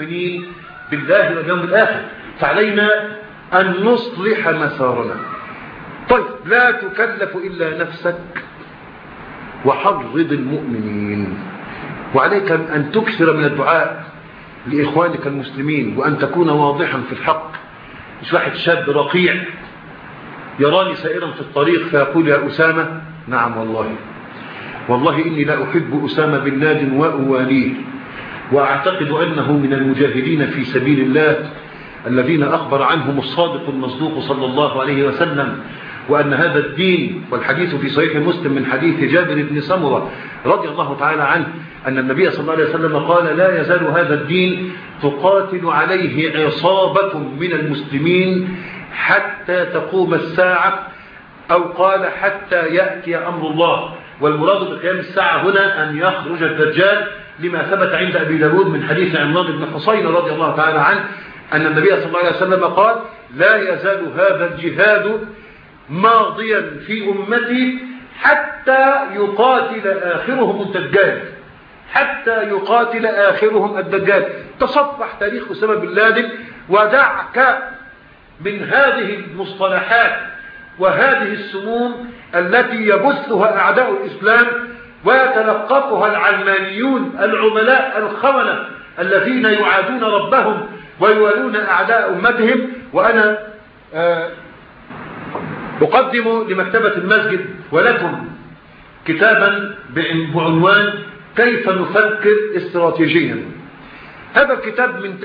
المؤمنين بالله واليوم الآخر فعلينا أن نصلح مسارنا. طيب لا تكلف إلا نفسك وحرض المؤمنين. وعليك أن تكثر من الدعاء لإخوانك المسلمين وأن تكون واضحا في الحق. مش واحد شاب رقيع يراني سائرا في الطريق فيقول يا أسامة نعم والله. والله إني لا أحب أسامة بن لادن وأواليه. وأعتقد أنه من المجاهدين في سبيل الله الذين أخبر عنهم الصادق المصدوق صلى الله عليه وسلم وأن هذا الدين والحديث في صحيح مسلم من حديث جابر بن سمرة رضي الله تعالى عنه أن النبي صلى الله عليه وسلم قال لا يزال هذا الدين تقاتل عليه عصابة من المسلمين حتى تقوم الساعة أو قال حتى يأتي أمر الله. والمراد بقيام الساعة هنا أن يخرج الدجال لما ثبت عند أبي داود من حديث عمران بن حصين رضي الله تعالى عنه أن النبي صلى الله عليه وسلم قال لا يزال هذا الجهاد ماضيا في أمتي حتى يقاتل آخرهم الدجال حتى يقاتل آخرهم الدجال. تصفح تاريخ أسامة بن لادن ودعك من هذه المصطلحات وهذه السموم التي يبثها أعداء الإسلام ويتلقفها العلمانيون العملاء الخونة الذين يعادون ربهم ويوالون أعداء أمتهم. وأنا أقدم لمكتبة المسجد ولكم كتابا بعنوان كيف نفكر استراتيجيا. هذا الكتاب من